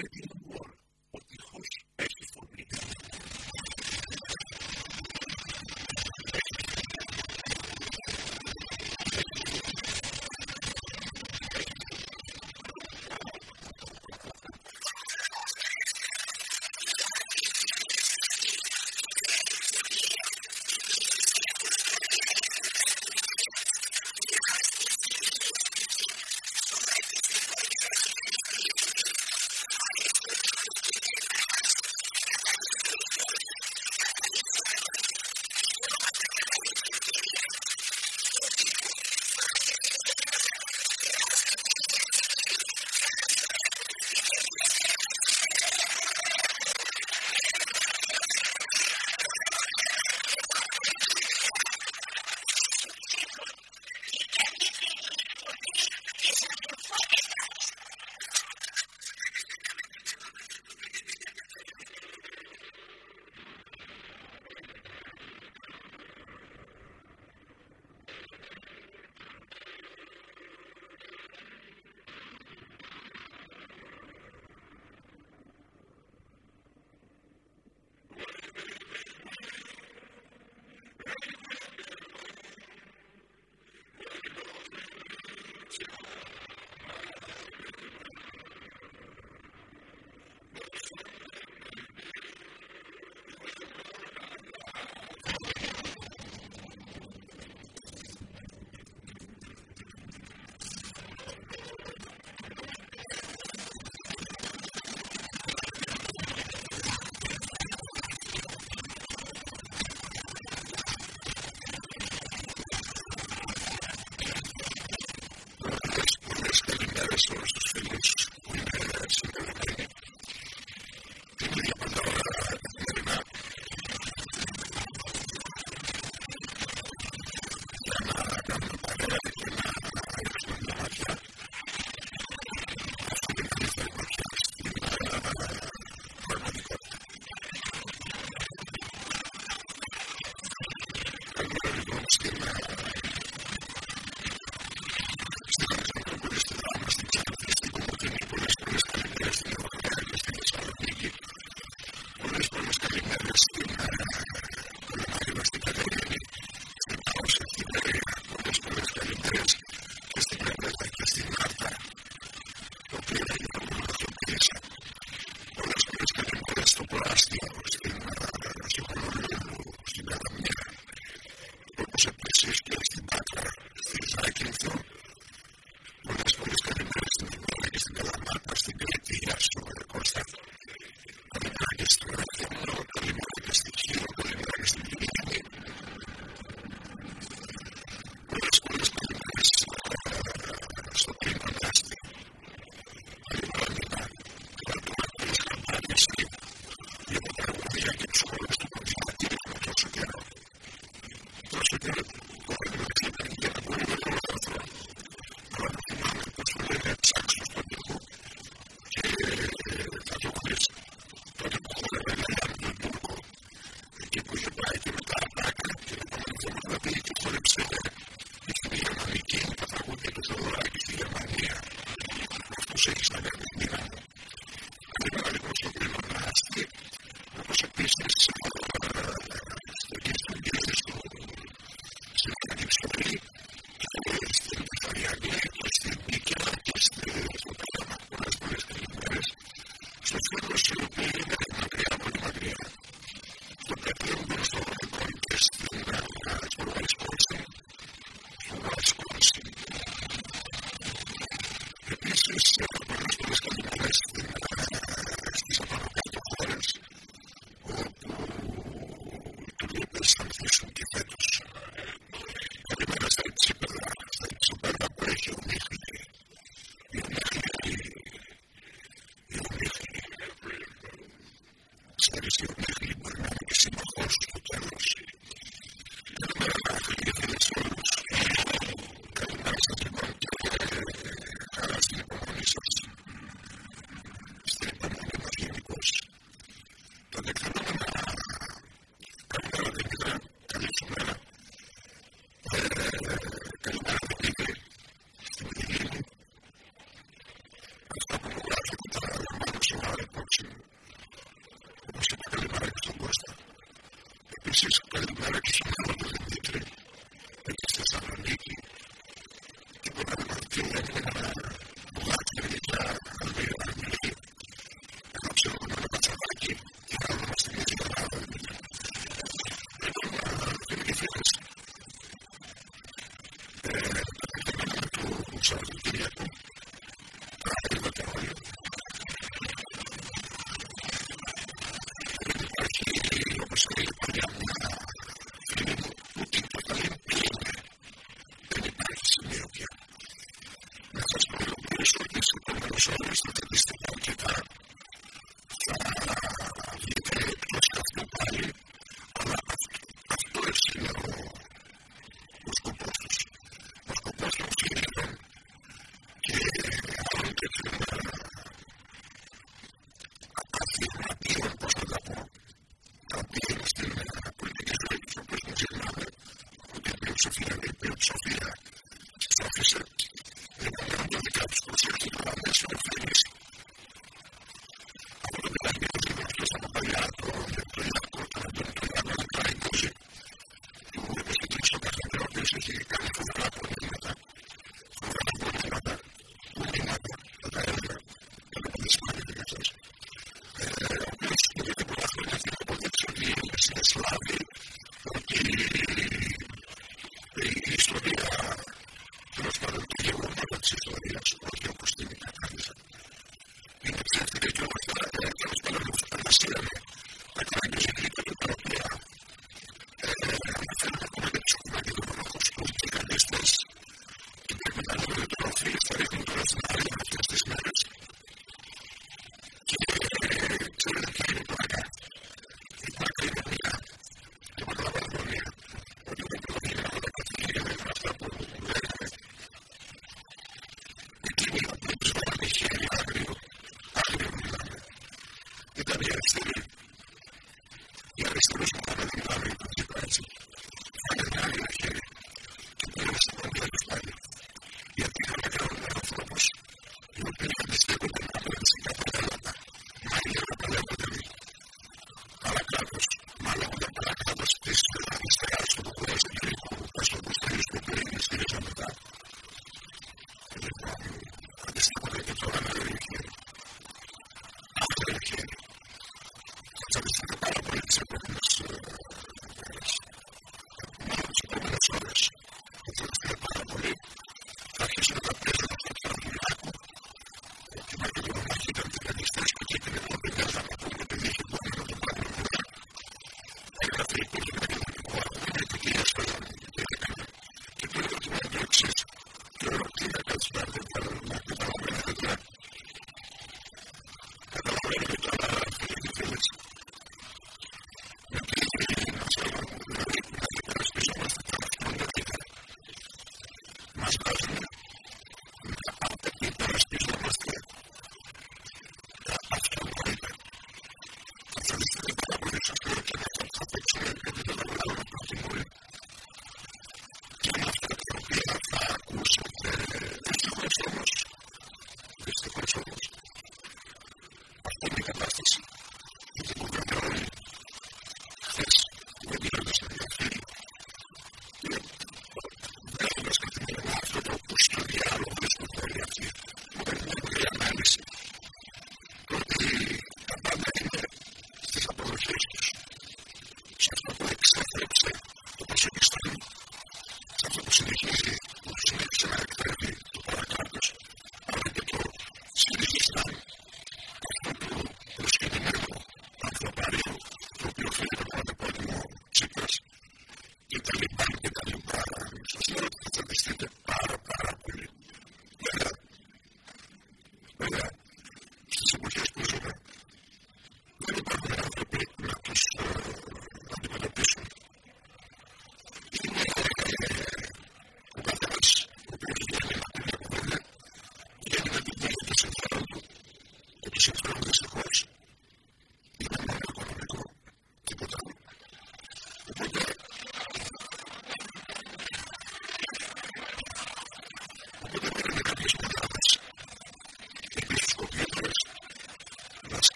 Everything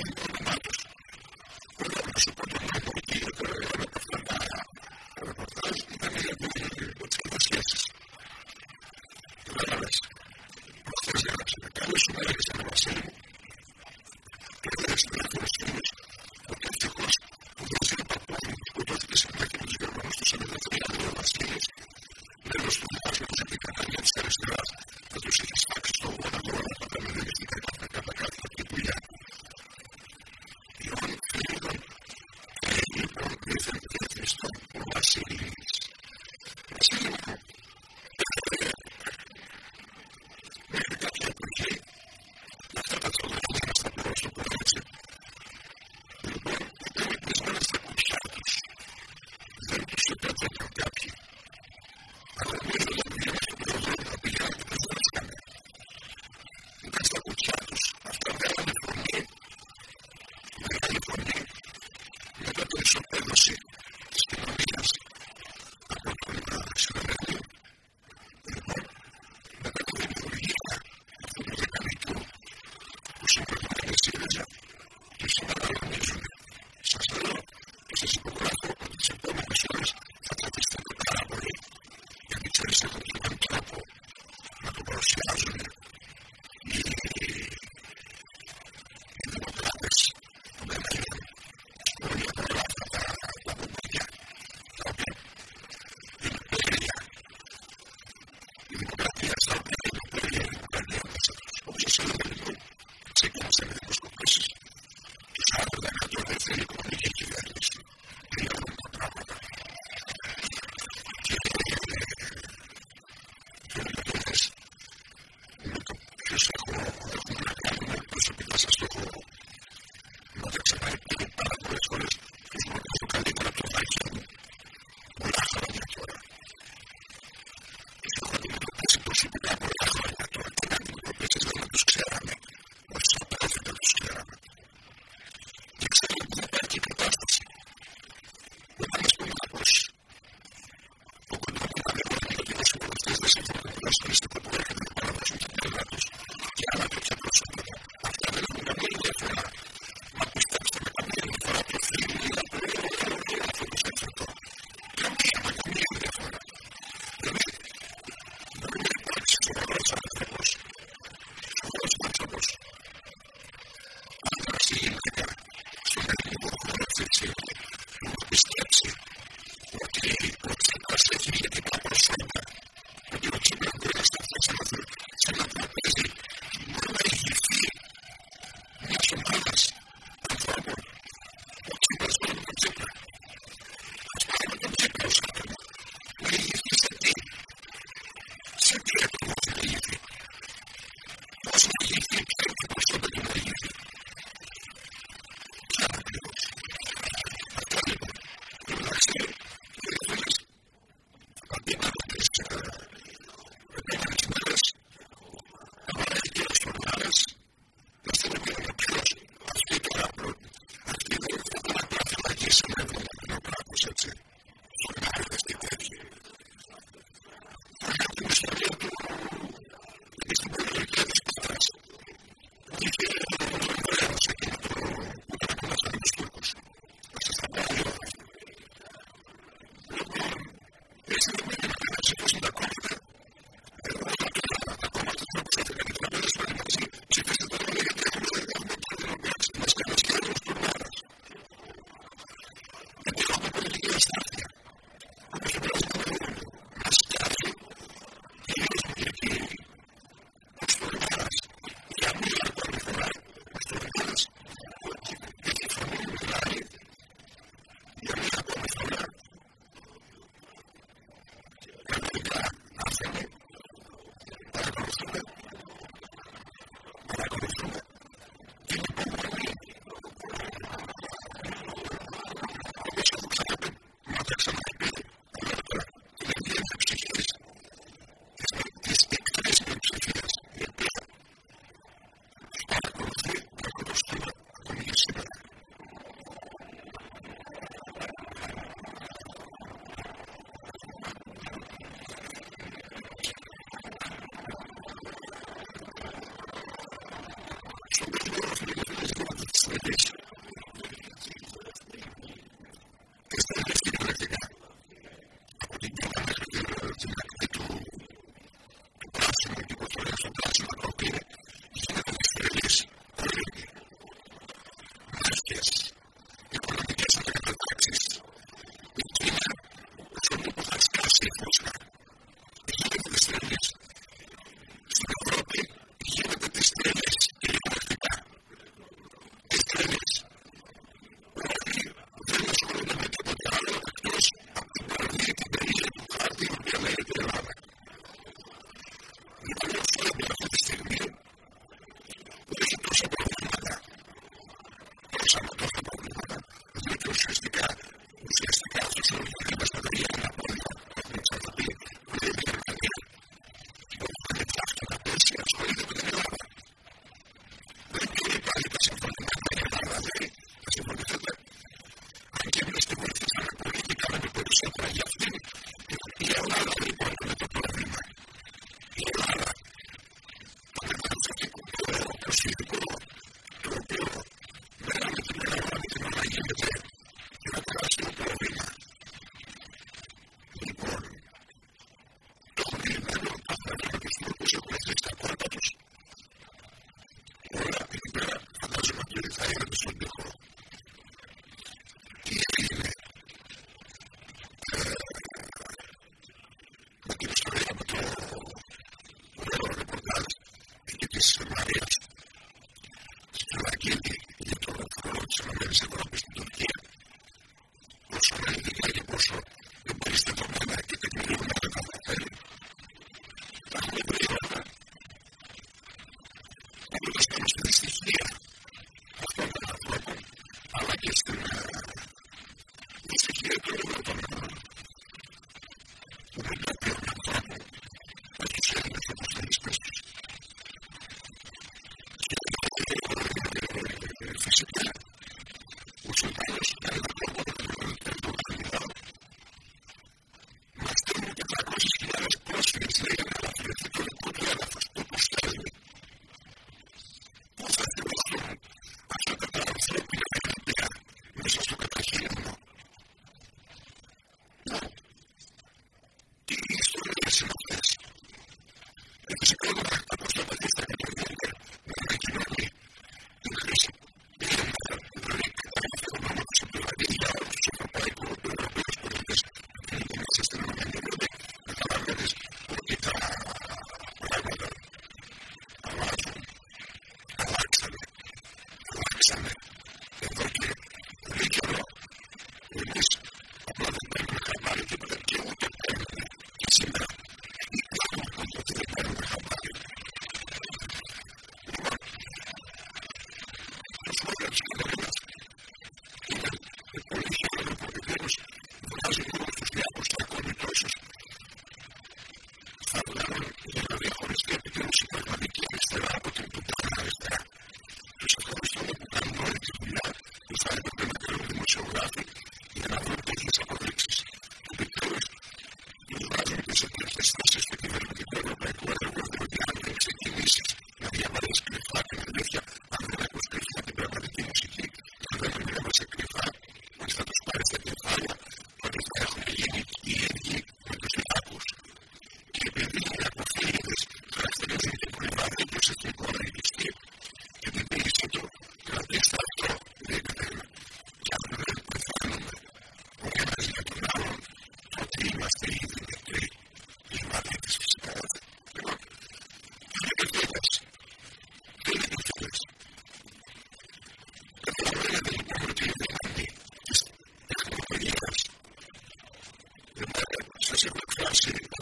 Матушка, Yeah, see.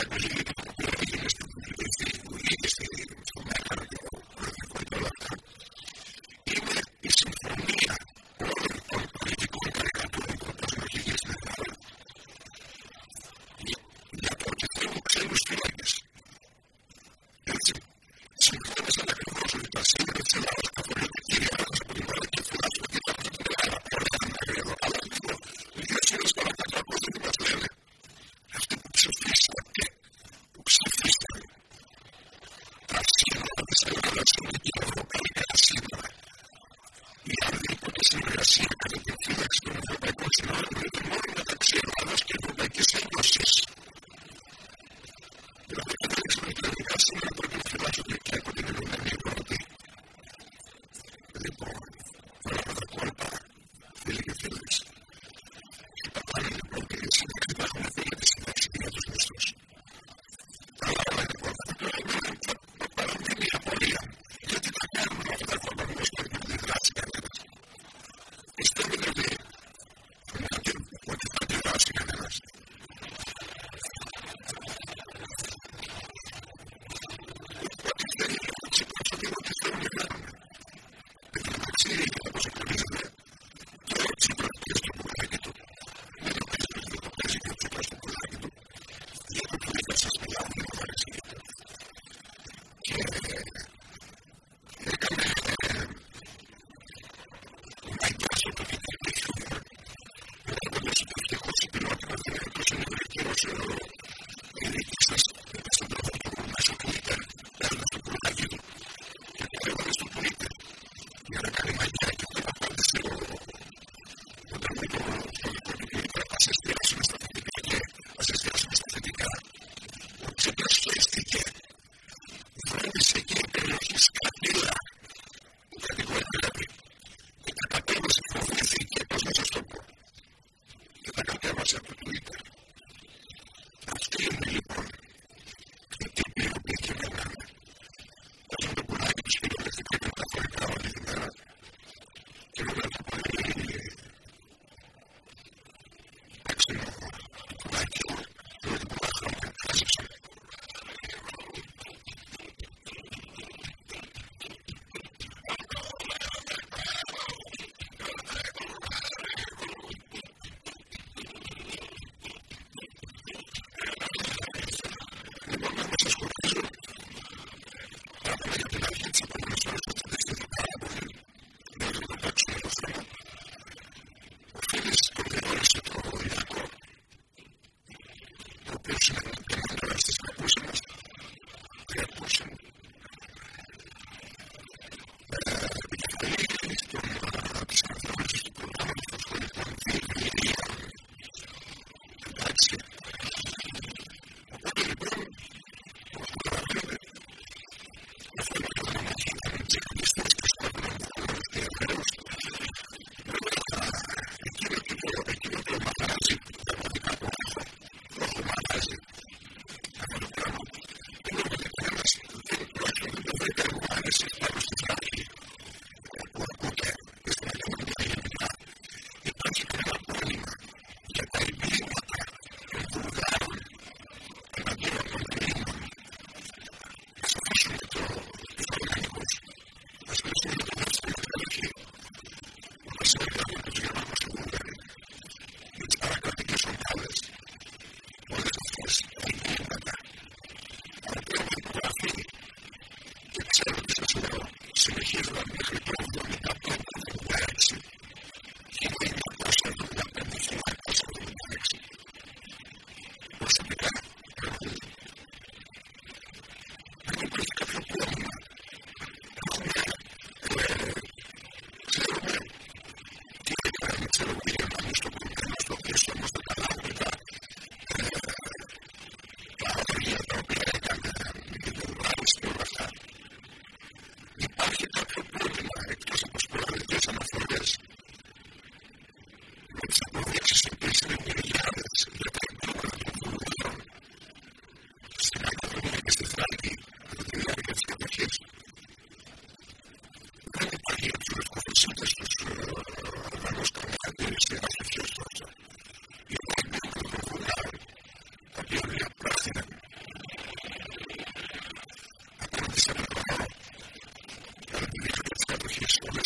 I believe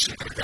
se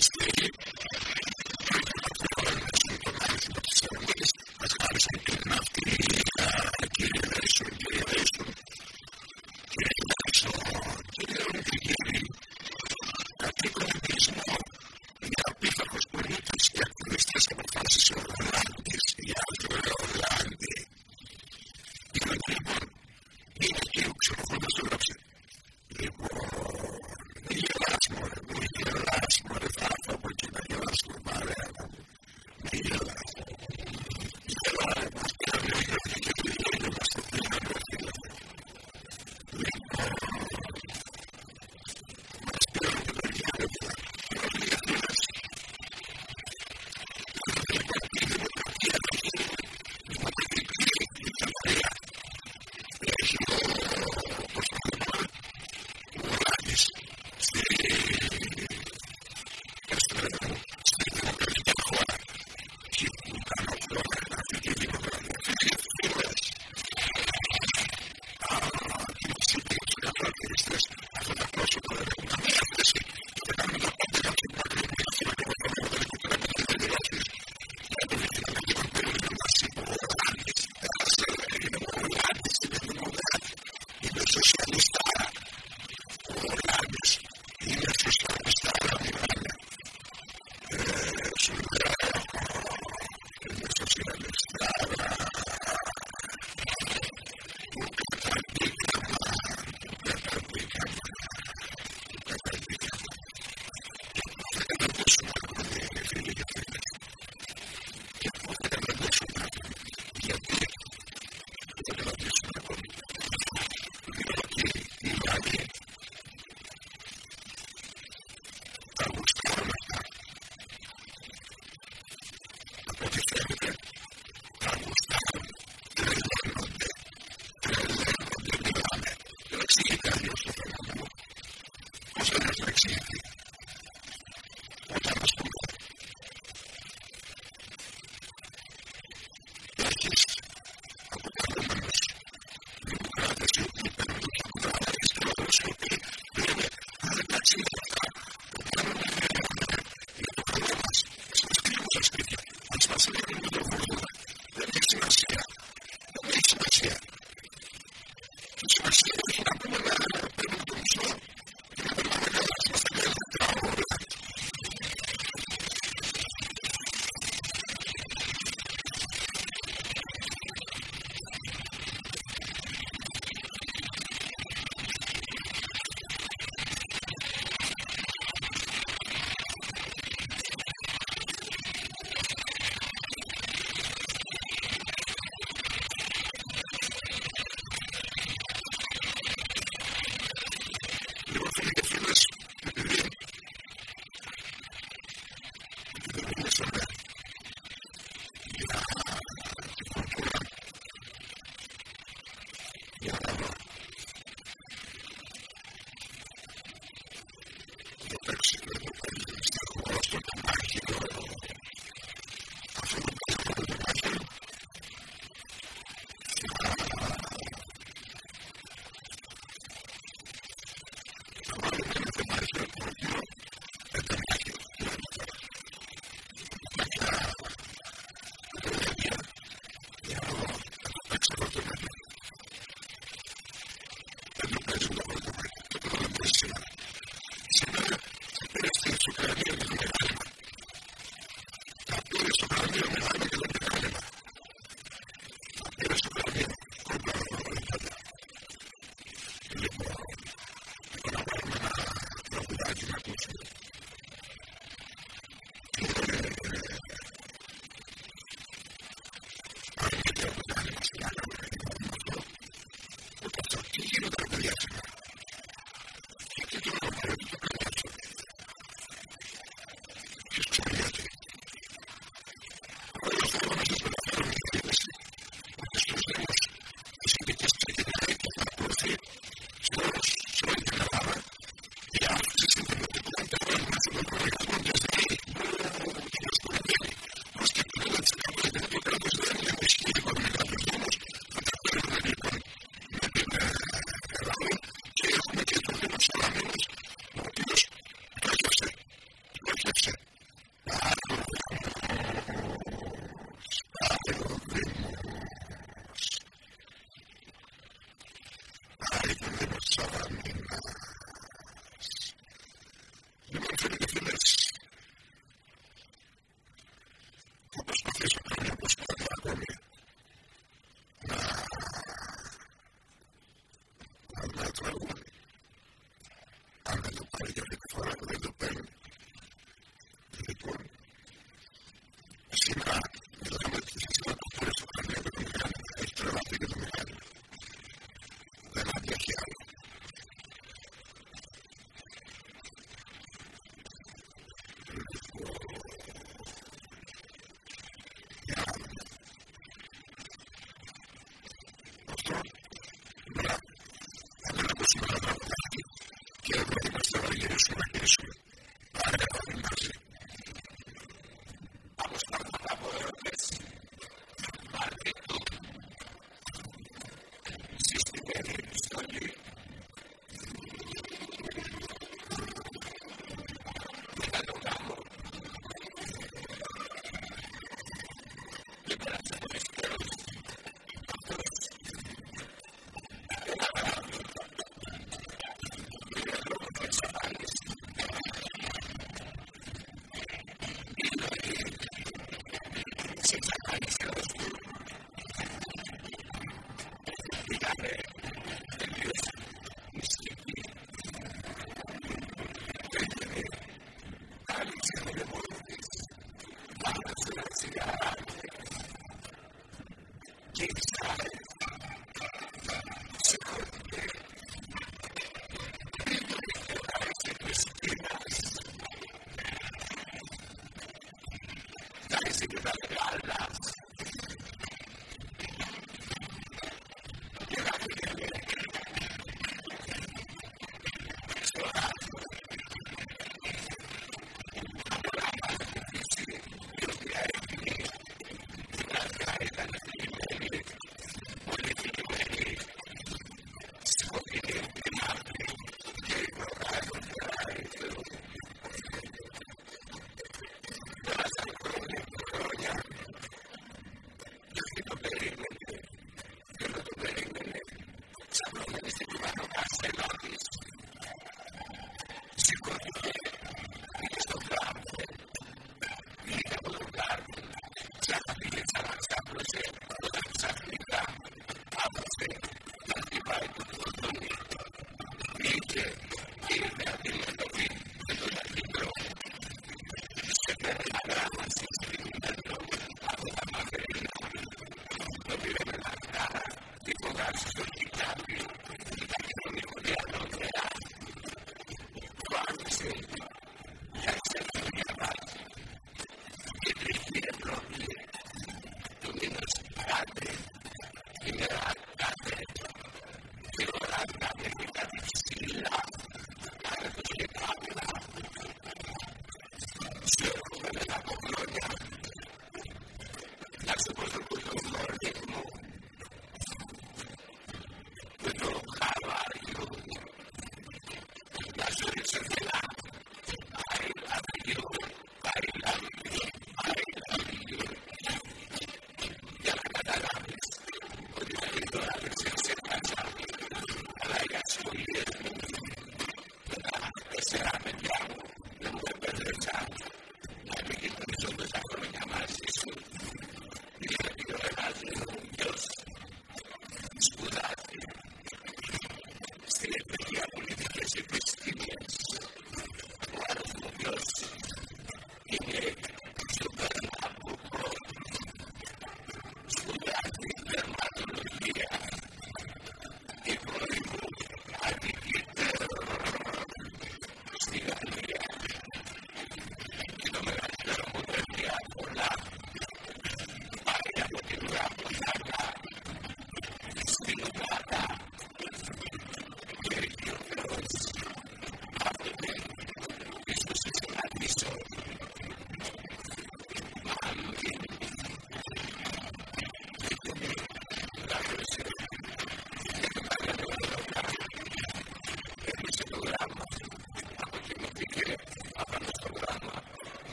God's creation. for